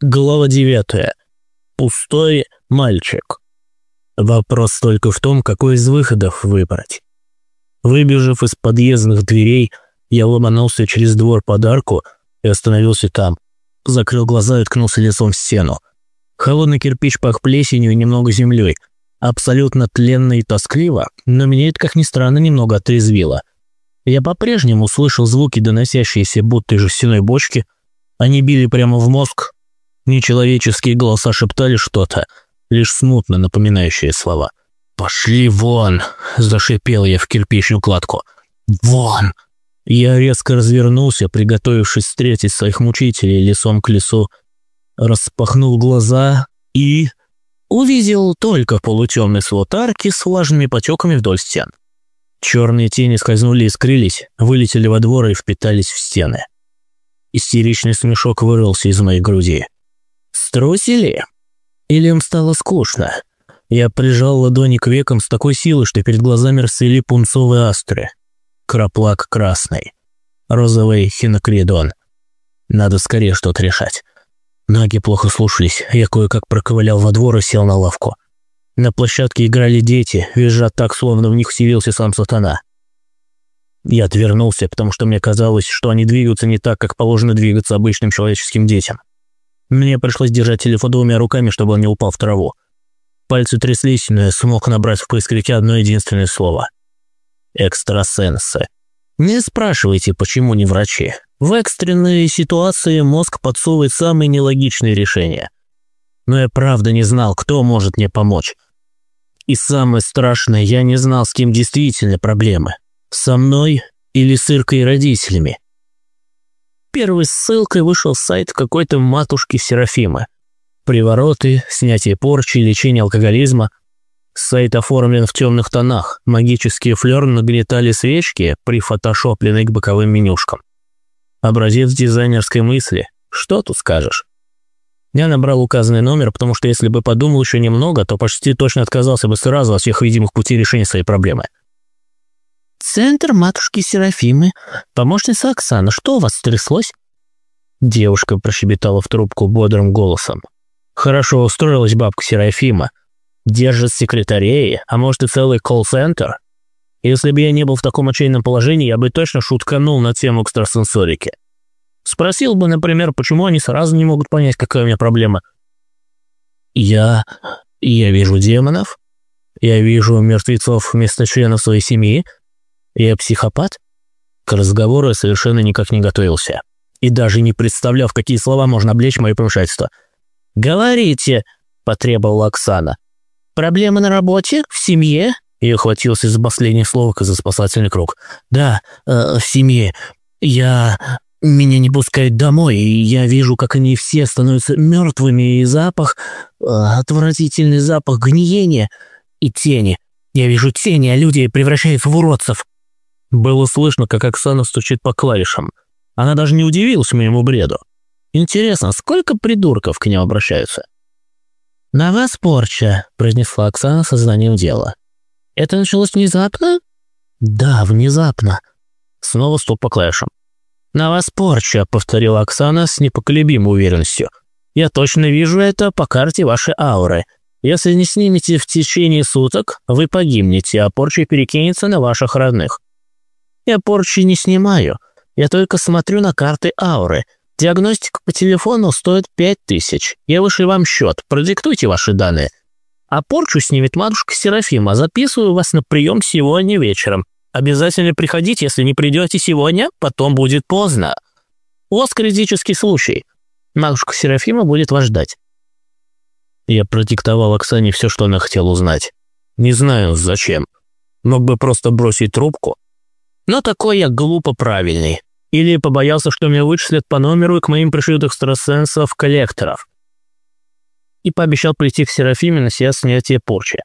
Глава 9. Пустой мальчик. Вопрос только в том, какой из выходов выбрать. Выбежав из подъездных дверей, я ломанулся через двор подарку и остановился там. Закрыл глаза и ткнулся лицом в стену. Холодный кирпич пах плесенью и немного землей. Абсолютно тленно и тоскливо, но меня это, как ни странно, немного отрезвило. Я по-прежнему слышал звуки, доносящиеся будто из жестяной бочки. Они били прямо в мозг, Нечеловеческие голоса шептали что-то, лишь смутно напоминающие слова. «Пошли вон!» – зашипел я в кирпичную кладку. «Вон!» Я резко развернулся, приготовившись встретить своих мучителей лицом к лесу, распахнул глаза и... увидел только полутемный свод арки с влажными потеками вдоль стен. Черные тени скользнули и скрылись, вылетели во двор и впитались в стены. Истеричный смешок вырвался из моей груди. Струсили? Или им стало скучно? Я прижал ладони к векам с такой силой, что перед глазами расцвели пунцовые астры. Краплак красный. Розовый хинокридон. Надо скорее что-то решать. Ноги плохо слушались, я кое-как проковылял во двор и сел на лавку. На площадке играли дети, визжат так, словно в них вселился сам сатана. Я отвернулся, потому что мне казалось, что они двигаются не так, как положено двигаться обычным человеческим детям. Мне пришлось держать телефон двумя руками, чтобы он не упал в траву. Пальцы тряслись, но я смог набрать в поисковике одно единственное слово. Экстрасенсы. Не спрашивайте, почему не врачи. В экстренной ситуации мозг подсовывает самые нелогичные решения. Но я правда не знал, кто может мне помочь. И самое страшное, я не знал, с кем действительно проблемы. Со мной или с Иркой и родителями. Первой ссылкой вышел сайт какой-то матушки Серафимы. Привороты, снятие порчи, лечение алкоголизма. Сайт оформлен в темных тонах. Магические флёр нагнетали свечки, прифотошопленные к боковым менюшкам. Образец дизайнерской мысли. Что тут скажешь? Я набрал указанный номер, потому что если бы подумал еще немного, то почти точно отказался бы сразу от всех видимых путей решения своей проблемы. «Центр матушки Серафимы. Помощница Оксана. Что у вас стряслось?» Девушка прощебетала в трубку бодрым голосом. «Хорошо устроилась бабка Серафима. Держит секретарей, а может и целый колл-центр. Если бы я не был в таком отчаянном положении, я бы точно шутканул на тему экстрасенсорики. Спросил бы, например, почему они сразу не могут понять, какая у меня проблема. Я... я вижу демонов. Я вижу мертвецов вместо членов своей семьи. Я психопат? К разговору я совершенно никак не готовился. И даже не представлял, какие слова можно облечь мое помешательство. «Говорите», – потребовала Оксана. «Проблемы на работе? В семье?» Я ухватился за последнее слово, как за спасательный круг. «Да, э, в семье. Я... Меня не пускают домой, и я вижу, как они все становятся мертвыми, и запах... Э, отвратительный запах гниения и тени. Я вижу тени, а люди превращаются в уродцев. Было слышно, как Оксана стучит по клавишам. Она даже не удивилась моему бреду. Интересно, сколько придурков к ним обращаются? «На вас порча», – произнесла Оксана со знанием дела. «Это началось внезапно?» «Да, внезапно». Снова стоп по клавишам. «На вас порча», – повторила Оксана с непоколебимой уверенностью. «Я точно вижу это по карте вашей ауры. Если не снимете в течение суток, вы погибнете, а порча перекинется на ваших родных. Я порчи не снимаю. Я только смотрю на карты ауры. Диагностика по телефону стоит пять тысяч. Я вышлю вам счет. Продиктуйте ваши данные. А порчу снимет матушка Серафима. Записываю вас на прием сегодня вечером. Обязательно приходите, если не придете сегодня, потом будет поздно. У вас критический случай. Матушка Серафима будет вас ждать. Я продиктовал Оксане все, что она хотела узнать. Не знаю, зачем. Мог бы просто бросить трубку, но такой я глупо правильный. Или побоялся, что меня вычислят по номеру и к моим пришлют экстрасенсов-коллекторов. И пообещал прийти к Серафиме на сеанс снятия порчи.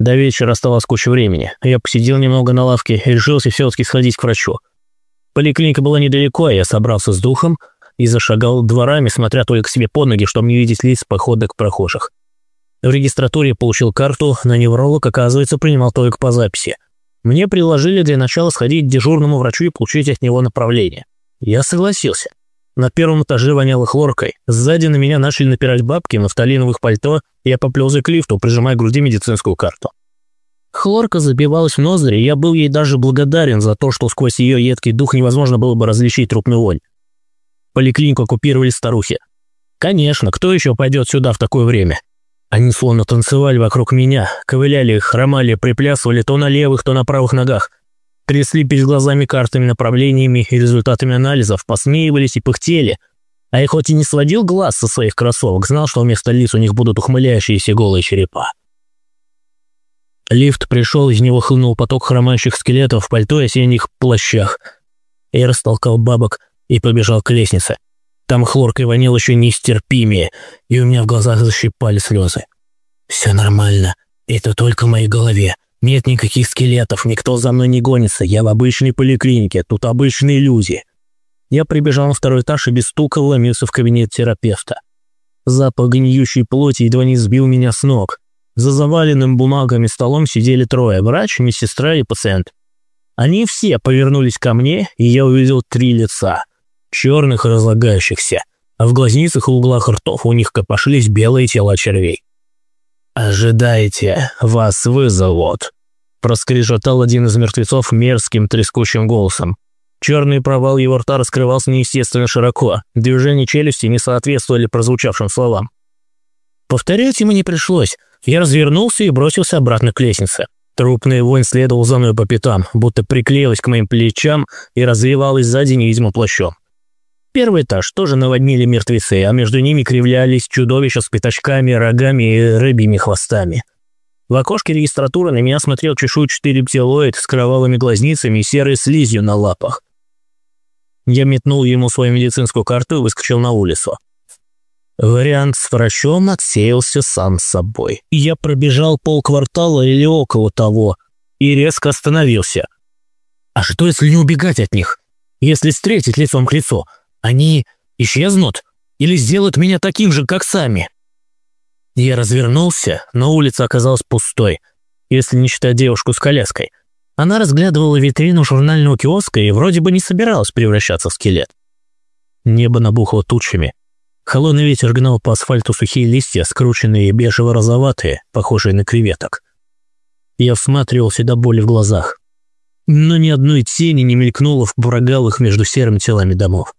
До вечера оставалось куча времени. Я посидел немного на лавке и решился все-таки сходить к врачу. Поликлиника была недалеко, а я собрался с духом и зашагал дворами, смотря только себе под ноги, чтобы не видеть лиц походок прохожих. В регистратуре получил карту, на невролог, оказывается, принимал только по записи. Мне предложили для начала сходить к дежурному врачу и получить от него направление. Я согласился. На первом этаже воняло хлоркой. Сзади на меня начали напирать бабки в нафталиновых пальто, и я поплелся к лифту, прижимая к груди медицинскую карту. Хлорка забивалась в ноздри, и я был ей даже благодарен за то, что сквозь ее едкий дух невозможно было бы различить трупную вонь. Поликлинику оккупировали старухи. Конечно, кто еще пойдет сюда в такое время? Они словно танцевали вокруг меня, ковыляли, хромали, приплясывали то на левых, то на правых ногах. Трясли перед глазами картами, направлениями и результатами анализов, посмеивались и пыхтели. А я хоть и не сводил глаз со своих кроссовок, знал, что вместо лиц у них будут ухмыляющиеся голые черепа. Лифт пришел, из него хлынул поток хромающих скелетов в пальто и осенних плащах. Я растолкал бабок и побежал к лестнице. Там хлоркой вонил еще нестерпимее, и у меня в глазах защипали слезы. «Все нормально. Это только в моей голове. Нет никаких скелетов, никто за мной не гонится. Я в обычной поликлинике, тут обычные люди». Я прибежал на второй этаж и без стука вломился в кабинет терапевта. Запах гниющей плоти едва не сбил меня с ног. За заваленным бумагами столом сидели трое – врач, медсестра и пациент. Они все повернулись ко мне, и я увидел три лица – черных и разлагающихся, а в глазницах и углах ртов у них копошились белые тела червей. «Ожидайте, вас вызовут», – проскрежетал один из мертвецов мерзким трескучим голосом. Черный провал его рта раскрывался неестественно широко, движения челюсти не соответствовали прозвучавшим словам. Повторять ему не пришлось – я развернулся и бросился обратно к лестнице. Трупный вонь следовал за мной по пятам, будто приклеилась к моим плечам и развивалась сзади невидимым плащом. Первый этаж тоже наводнили мертвецы, а между ними кривлялись чудовища с пятачками, рогами и рыбьими хвостами. В окошке регистратуры на меня смотрел чешуйчатый рептилоид с кровавыми глазницами и серой слизью на лапах. Я метнул ему свою медицинскую карту и выскочил на улицу. Вариант с врачом отсеялся сам собой. Я пробежал полквартала или около того и резко остановился. А что, если не убегать от них? Если встретить лицом к лицу, они исчезнут или сделают меня таким же, как сами? Я развернулся, но улица оказалась пустой, если не считать девушку с коляской. Она разглядывала витрину журнального киоска и вроде бы не собиралась превращаться в скелет. Небо набухло тучами – Холодный ветер гнал по асфальту сухие листья, скрученные бежево-розоватые, похожие на креветок. Я всматривался до боли в глазах. Но ни одной тени не мелькнуло в прогалах между серыми телами домов.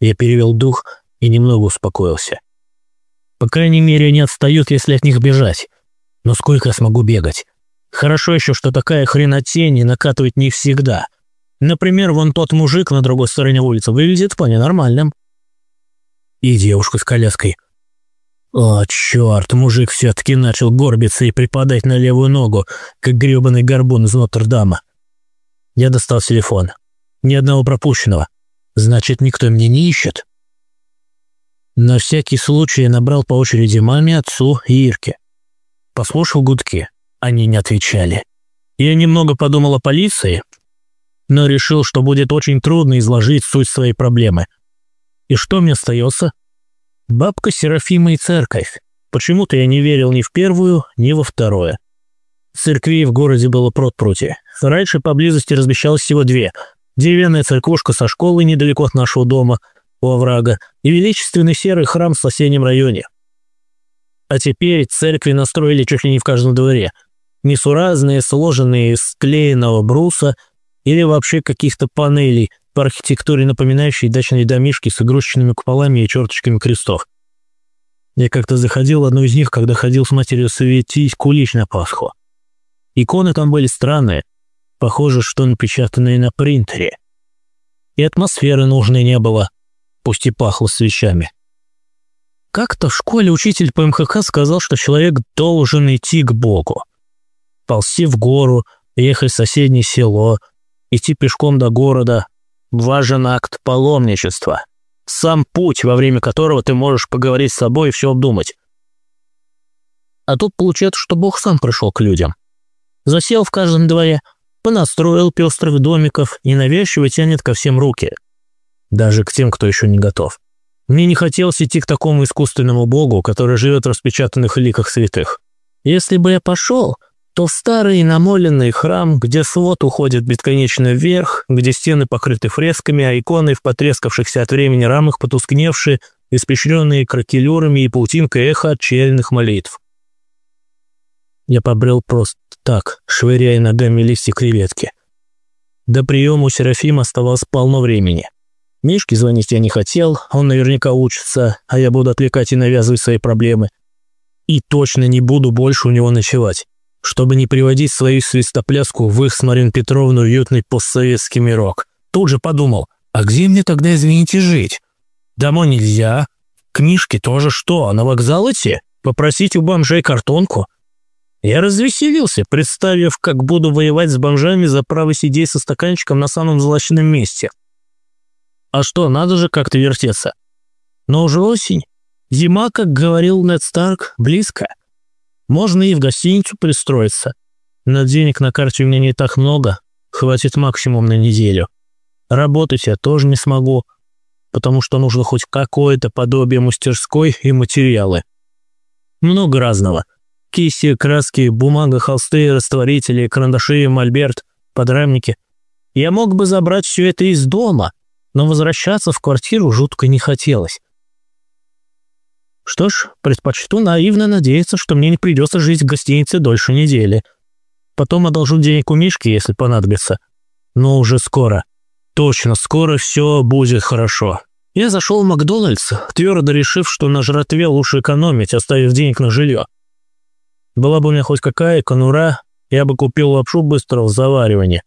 Я перевел дух и немного успокоился. По крайней мере, они отстают, если от них бежать. Но сколько я смогу бегать? Хорошо еще, что такая хренотень накатывает не всегда. Например, вон тот мужик на другой стороне улицы выглядит вполне нормальным и девушку с коляской. О, черт, мужик все-таки начал горбиться и припадать на левую ногу, как гребаный горбун из Нотр-Дама. Я достал телефон. Ни одного пропущенного. Значит, никто меня не ищет. На всякий случай набрал по очереди маме, отцу и Ирке. Послушал гудки. Они не отвечали. Я немного подумал о полиции, но решил, что будет очень трудно изложить суть своей проблемы – и что мне остается? Бабка Серафима и церковь. Почему-то я не верил ни в первую, ни во второе. Церквей в городе было пруд-пруди. Раньше поблизости размещалось всего две. Деревянная церквушка со школой недалеко от нашего дома, у оврага, и величественный серый храм в соседнем районе. А теперь церкви настроили чуть ли не в каждом дворе. Несуразные, сложенные из склеенного бруса или вообще каких-то панелей, по архитектуре напоминающие дачные домишки с игрушечными куполами и черточками крестов. Я как-то заходил в одну из них, когда ходил с матерью светить кулич на Пасху. Иконы там были странные, похоже, что напечатанные на принтере. И атмосферы нужной не было, пусть и пахло свечами. Как-то в школе учитель по МХК сказал, что человек должен идти к Богу. Ползти в гору, ехать в соседнее село, идти пешком до города, важен акт паломничества. Сам путь, во время которого ты можешь поговорить с собой и все обдумать. А тут получается, что Бог сам пришел к людям. Засел в каждом дворе, понастроил пестрых домиков и навязчиво тянет ко всем руки. Даже к тем, кто еще не готов. Мне не хотелось идти к такому искусственному богу, который живет в распечатанных ликах святых. Если бы я пошел, то старый намоленный храм, где свод уходит бесконечно вверх, где стены покрыты фресками, а иконы в потрескавшихся от времени рамах потускневшие, испещренные кракелюрами и паутинкой эхо отчаянных молитв. Я побрел просто так, швыряя ногами листья креветки. До приема у Серафима оставалось полно времени. Мишке звонить я не хотел, он наверняка учится, а я буду отвлекать и навязывать свои проблемы. И точно не буду больше у него ночевать чтобы не приводить свою свистопляску в их с Мариной Петровной уютный постсоветский мирок. Тут же подумал, а где мне тогда, извините, жить? Домой нельзя. Книжки тоже что, на вокзал идти? Попросить у бомжей картонку? Я развеселился, представив, как буду воевать с бомжами за право сидеть со стаканчиком на самом злачном месте. А что, надо же как-то вертеться. Но уже осень. Зима, как говорил Нед Старк, близко. Можно и в гостиницу пристроиться. Но денег на карте у меня не так много, хватит максимум на неделю. Работать я тоже не смогу, потому что нужно хоть какое-то подобие мастерской и материалы. Много разного. Кисти, краски, бумага, холсты, растворители, карандаши, мольберт, подрамники. Я мог бы забрать все это из дома, но возвращаться в квартиру жутко не хотелось. Что ж, предпочту наивно надеяться, что мне не придется жить в гостинице дольше недели. Потом одолжу денег у Мишки, если понадобится. Но уже скоро. Точно, скоро все будет хорошо. Я зашел в Макдональдс, твердо решив, что на жратве лучше экономить, оставив денег на жилье. Была бы у меня хоть какая конура, я бы купил лапшу быстрого заваривания.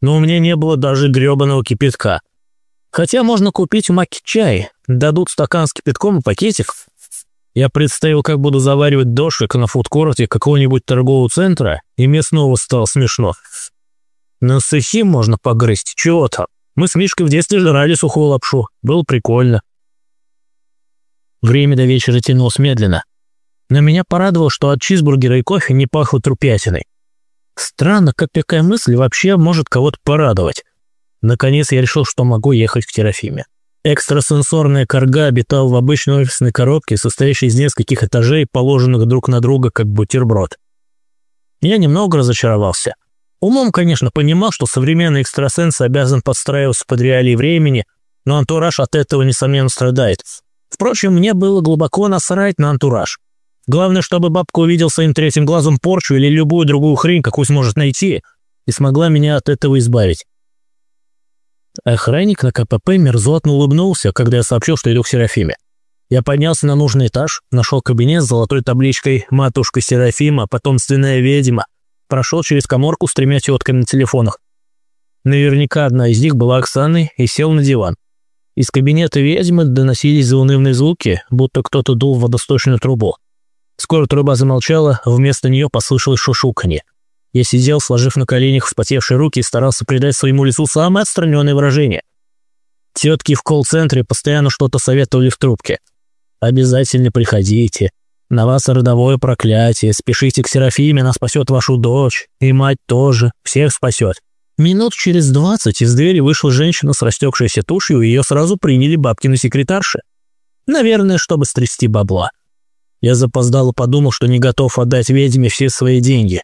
Но у меня не было даже гребаного кипятка. Хотя можно купить у Маки чай, дадут стакан с кипятком и пакетик, я представил, как буду заваривать дошик на фудкорте какого-нибудь торгового центра, и мне снова стало смешно. На сухим можно погрызть, чего там. Мы с Мишкой в детстве жрали сухую лапшу, было прикольно. Время до вечера тянулось медленно. Но меня порадовало, что от чизбургера и кофе не пахло трупятиной. Странно, как такая мысль вообще может кого-то порадовать. Наконец я решил, что могу ехать к Терафиме. Экстрасенсорная корга обитал в обычной офисной коробке, состоящей из нескольких этажей, положенных друг на друга, как бутерброд. Я немного разочаровался. Умом, конечно, понимал, что современный экстрасенс обязан подстраиваться под реалии времени, но антураж от этого, несомненно, страдает. Впрочем, мне было глубоко насрать на антураж. Главное, чтобы бабка увидел своим третьим глазом порчу или любую другую хрень, какую сможет найти, и смогла меня от этого избавить. Охранник на КПП мерзотно улыбнулся, когда я сообщил, что иду к Серафиме. Я поднялся на нужный этаж, нашел кабинет с золотой табличкой «Матушка Серафима, потомственная ведьма», прошел через коморку с тремя тетками на телефонах. Наверняка одна из них была Оксаной и сел на диван. Из кабинета ведьмы доносились заунывные звуки, будто кто-то дул в водосточную трубу. Скоро труба замолчала, вместо нее послышалось шушуканье. Я сидел, сложив на коленях вспотевшие руки и старался придать своему лицу самое отстраненное выражение. Тетки в колл-центре постоянно что-то советовали в трубке. «Обязательно приходите. На вас родовое проклятие. Спешите к Серафиме, она спасет вашу дочь. И мать тоже. Всех спасет». Минут через двадцать из двери вышла женщина с растекшейся тушью, и ее сразу приняли бабкины секретарши. Наверное, чтобы стрясти бабла. Я запоздало подумал, что не готов отдать ведьме все свои деньги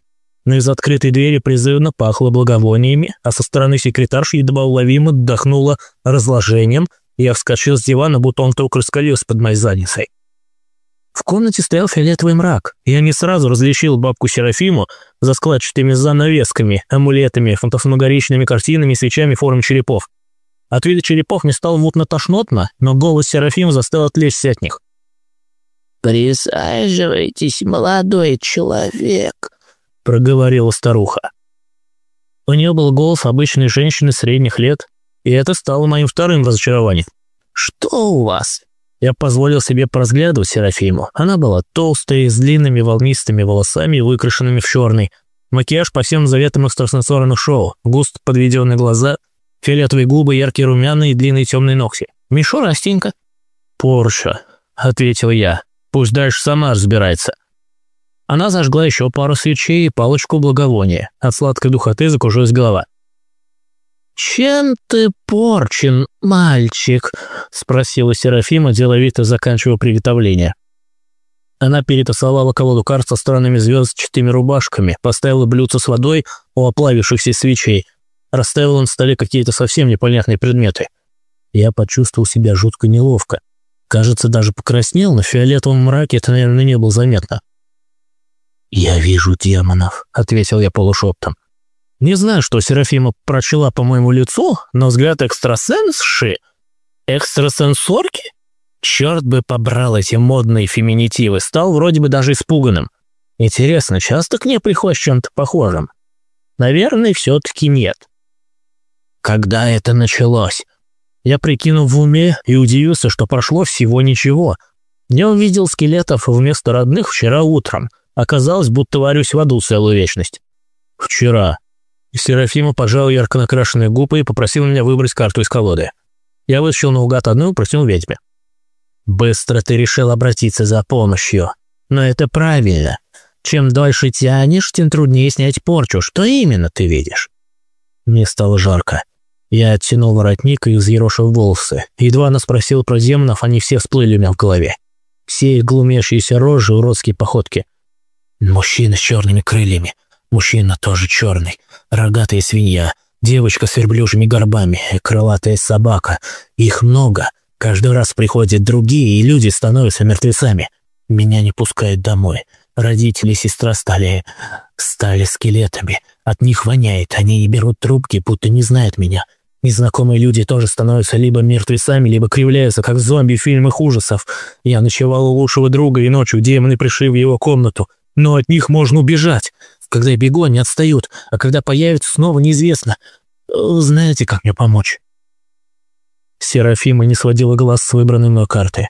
но из открытой двери призывно пахло благовониями, а со стороны секретарши едва уловимо отдохнуло разложением, и я вскочил с дивана, будто он вдруг раскалился под моей задницей. В комнате стоял фиолетовый мрак, я не сразу различил бабку Серафиму за складчатыми занавесками, амулетами, фантасмагоричными картинами и свечами форм черепов. От вида черепов мне стало мутно-тошнотно, но голос Серафима заставил отвлечься от них. «Присаживайтесь, молодой человек», проговорила старуха. У нее был голос обычной женщины средних лет, и это стало моим вторым разочарованием. «Что у вас?» Я позволил себе поразглядывать Серафиму. Она была толстой, с длинными волнистыми волосами, выкрашенными в черный. Макияж по всем заветам экстрасенсорных шоу. Густо подведенные глаза, фиолетовые губы, яркие румяные и длинные темные ногти. «Мишу, Растенька?» «Порша», — ответил я. «Пусть дальше сама разбирается». Она зажгла еще пару свечей и палочку благовония. От сладкой духоты закружилась голова. «Чем ты порчен, мальчик?» – спросила Серафима, деловито заканчивая приготовление. Она перетасовала колоду карт со странными звездчатыми рубашками, поставила блюдце с водой у оплавившихся свечей, расставила на столе какие-то совсем непонятные предметы. Я почувствовал себя жутко неловко. Кажется, даже покраснел, но в фиолетовом мраке это, наверное, не было заметно. «Я вижу демонов», — ответил я полушептом. Не знаю, что Серафима прочла по моему лицу, но взгляд экстрасенсши... Экстрасенсорки? Черт бы побрал эти модные феминитивы, стал вроде бы даже испуганным. Интересно, часто к ней приходишь чем-то похожим? Наверное, все-таки нет. Когда это началось? Я прикинул в уме и удивился, что прошло всего ничего. Я увидел скелетов вместо родных вчера утром. Оказалось, будто варюсь в аду целую вечность. Вчера. Серафима пожал ярко накрашенные губы и попросил меня выбрать карту из колоды. Я вытащил наугад одну и протянул ведьме. Быстро ты решил обратиться за помощью. Но это правильно. Чем дольше тянешь, тем труднее снять порчу. Что именно ты видишь? Мне стало жарко. Я оттянул воротник и взъерошил волосы. Едва она спросила про демонов, они все всплыли у меня в голове. Все их глумящиеся рожи, уродские походки. Мужчина с черными крыльями. Мужчина тоже черный. Рогатая свинья. Девочка с верблюжьими горбами. Крылатая собака. Их много. Каждый раз приходят другие, и люди становятся мертвецами. Меня не пускают домой. Родители и сестра стали... стали скелетами. От них воняет, они не берут трубки, будто не знают меня. Незнакомые люди тоже становятся либо мертвецами, либо кривляются, как зомби в фильмах ужасов. Я ночевал у лучшего друга, и ночью демоны пришли в его комнату. Но от них можно убежать. Когда я бегу, они отстают, а когда появятся, снова неизвестно. Знаете, как мне помочь?» Серафима не сводила глаз с выбранной мной карты.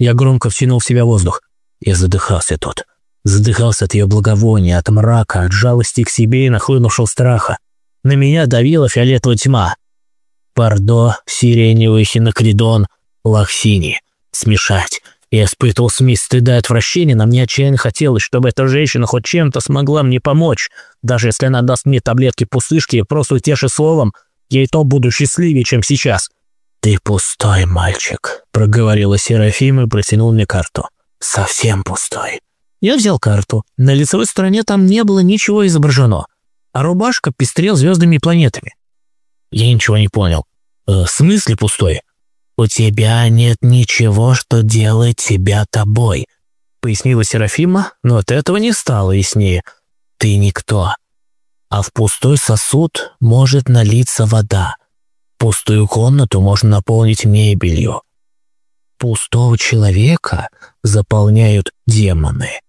Я громко втянул в себя воздух. Я задыхался тут. Задыхался от ее благовония, от мрака, от жалости к себе и нахлынувшего страха. На меня давила фиолетовая тьма. Пардо, сиреневый хинокридон, лахсини. Смешать. Я испытывал смесь стыда и отвращения, но мне отчаянно хотелось, чтобы эта женщина хоть чем-то смогла мне помочь. Даже если она даст мне таблетки-пустышки и просто утешит словом, я и то буду счастливее, чем сейчас. «Ты пустой, мальчик», — проговорила Серафима и протянул мне карту. «Совсем пустой». Я взял карту. На лицевой стороне там не было ничего изображено, а рубашка пестрел звездами и планетами. Я ничего не понял. «Э, «В смысле пустой?» «У тебя нет ничего, что делает тебя тобой», — пояснила Серафима, но от этого не стало яснее. «Ты никто. А в пустой сосуд может налиться вода. Пустую комнату можно наполнить мебелью. Пустого человека заполняют демоны».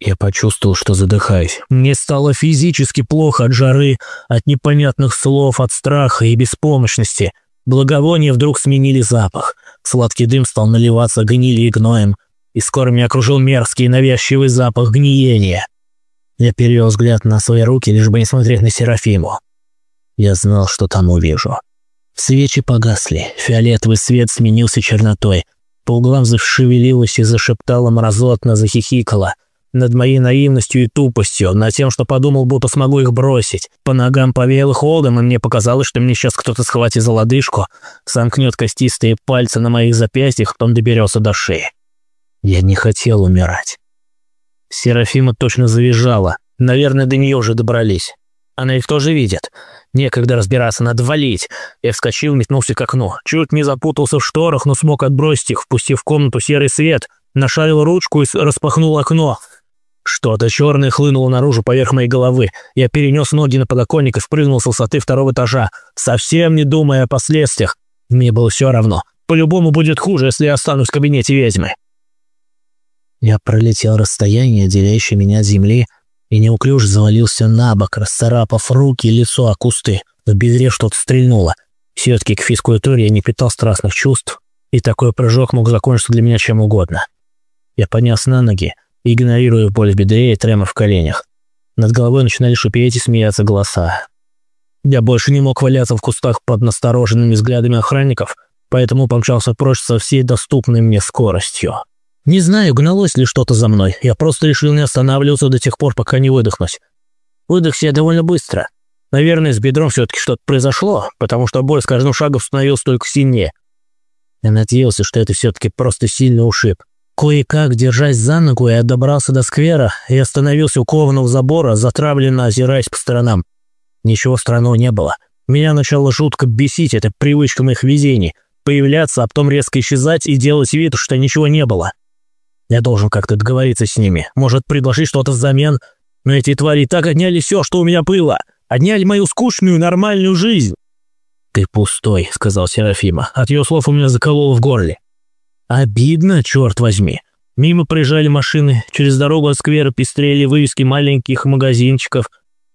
Я почувствовал, что задыхаюсь. Мне стало физически плохо от жары, от непонятных слов, от страха и беспомощности — Благовония вдруг сменили запах. Сладкий дым стал наливаться гнили и гноем, и скоро меня окружил мерзкий навязчивый запах гниения. Я перевел взгляд на свои руки, лишь бы не смотреть на Серафиму. Я знал, что там увижу. Свечи погасли, фиолетовый свет сменился чернотой. По углам зашевелилась и зашептала мразотно, захихикала – над моей наивностью и тупостью, над тем, что подумал, будто смогу их бросить. По ногам повеяло холодом, и мне показалось, что мне сейчас кто-то схватит за лодыжку, сомкнет костистые пальцы на моих запястьях, потом доберется до шеи. Я не хотел умирать. Серафима точно завизжала. Наверное, до нее уже добрались. Она их тоже видит. Некогда разбираться, надо валить. Я вскочил, метнулся к окну. Чуть не запутался в шторах, но смог отбросить их, впустив в комнату серый свет. Нашарил ручку и распахнул окно. Что-то черное хлынуло наружу поверх моей головы. Я перенес ноги на подоконник и спрыгнул с высоты второго этажа, совсем не думая о последствиях. Мне было все равно. По-любому будет хуже, если я останусь в кабинете ведьмы. Я пролетел расстояние, делящее меня от земли, и неуклюже завалился на бок, расцарапав руки и лицо о кусты. В бедре что-то стрельнуло. Все-таки к физкультуре я не питал страстных чувств, и такой прыжок мог закончиться для меня чем угодно. Я поднялся на ноги, игнорируя боль в бедре и тремор в коленях. Над головой начинали шипеть и смеяться голоса. Я больше не мог валяться в кустах под настороженными взглядами охранников, поэтому помчался прочь со всей доступной мне скоростью. Не знаю, гналось ли что-то за мной, я просто решил не останавливаться до тех пор, пока не выдохнусь. Выдохся я довольно быстро. Наверное, с бедром все-таки что-то произошло, потому что боль с каждым шагом становилась только сильнее. Я надеялся, что это все-таки просто сильный ушиб. Кое-как, держась за ногу, я добрался до сквера и остановился у кованого забора, затравленно озираясь по сторонам. Ничего странного не было. Меня начало жутко бесить эта привычка моих видений – появляться, а потом резко исчезать и делать вид, что ничего не было. Я должен как-то договориться с ними, может, предложить что-то взамен, но эти твари так отняли все, что у меня было, отняли мою скучную нормальную жизнь. «Ты пустой», — сказал Серафима. От ее слов у меня закололо в горле. Обидно, черт возьми. Мимо проезжали машины, через дорогу от сквера пестрели вывески маленьких магазинчиков.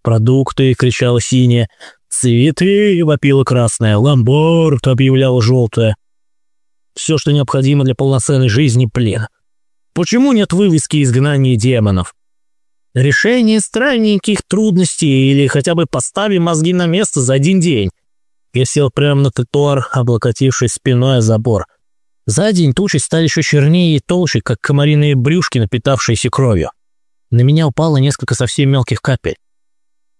Продукты, кричала синяя. Цветы, вопила красная. Ламборд, объявляла желтая. Все, что необходимо для полноценной жизни, плен. Почему нет вывески изгнания демонов? Решение странненьких трудностей или хотя бы поставим мозги на место за один день. Я сел прямо на тротуар, облокотившись спиной о забор. За день тучи стали еще чернее и толще, как комариные брюшки, напитавшиеся кровью. На меня упало несколько совсем мелких капель.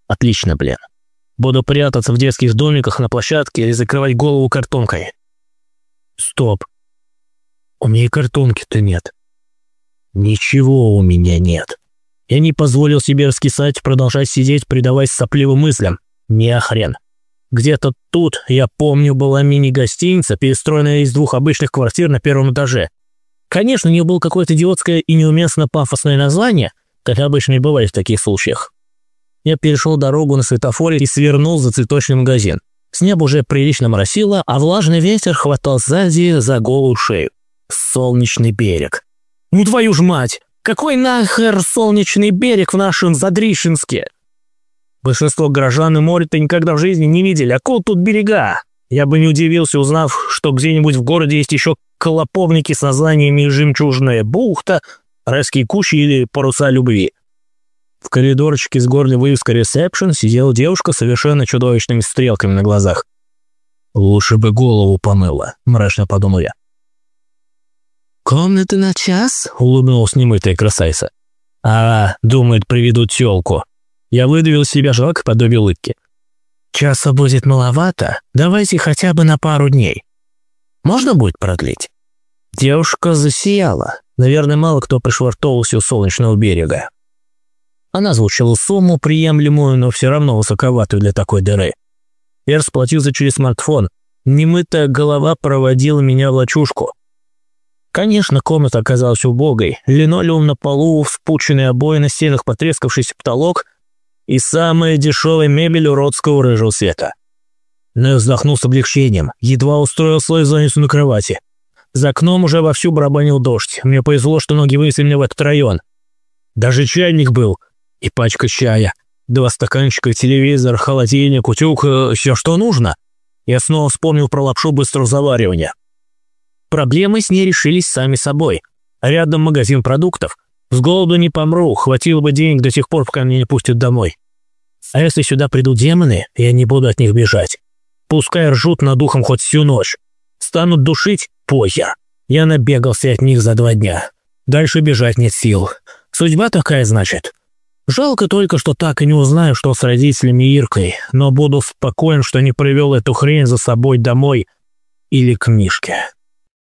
Отлично, блин. Буду прятаться в детских домиках на площадке или закрывать голову картонкой. Стоп. У меня и картонки-то нет. Ничего у меня нет. Я не позволил себе раскисать, продолжать сидеть, предаваясь сопливым мыслям. Не хрен. Где-то тут, я помню, была мини-гостиница, перестроенная из двух обычных квартир на первом этаже. Конечно, у нее было какое-то идиотское и неуместно пафосное название, как обычно и бывает в таких случаях. Я перешел дорогу на светофоре и свернул за цветочный магазин. С неба уже прилично моросило, а влажный ветер хватал сзади за голую шею. Солнечный берег. Ну твою ж мать! Какой нахер солнечный берег в нашем Задришинске? Большинство горожан и море-то никогда в жизни не видели, а кол тут берега. Я бы не удивился, узнав, что где-нибудь в городе есть еще колоповники с названиями «Жемчужная бухта», «Райские кущи» или «Паруса любви». В коридорчике с горной вывеской «Ресепшн» сидела девушка с совершенно чудовищными стрелками на глазах. «Лучше бы голову помыла», – мрачно подумал я. «Комната на час?» – улыбнулась немытая красавица. «А, думает, приведут тёлку. Я выдавил из себя жалко подобие улыбки. «Часа будет маловато, давайте хотя бы на пару дней. Можно будет продлить?» Девушка засияла. Наверное, мало кто пришвартовался у солнечного берега. Она звучала сумму, приемлемую, но все равно высоковатую для такой дыры. Я расплатился через смартфон. Немытая голова проводила меня в лачушку. Конечно, комната оказалась убогой. Линолеум на полу, вспученные обои на стенах, потрескавшийся потолок и самая дешевая мебель уродского рыжего света. Но вздохнул с облегчением, едва устроил свою задницу на кровати. За окном уже вовсю барабанил дождь. Мне повезло, что ноги вынесли меня в этот район. Даже чайник был. И пачка чая. Два стаканчика, телевизор, холодильник, утюг, э, все что нужно. Я снова вспомнил про лапшу быстрого заваривания. Проблемы с ней решились сами собой. Рядом магазин продуктов. С голоду не помру, хватило бы денег до тех пор, пока меня не пустят домой. А если сюда придут демоны, я не буду от них бежать. Пускай ржут над духом хоть всю ночь. Станут душить – похер. Я набегался от них за два дня. Дальше бежать нет сил. Судьба такая, значит. Жалко только, что так и не узнаю, что с родителями Иркой, но буду спокоен, что не привел эту хрень за собой домой или к Мишке.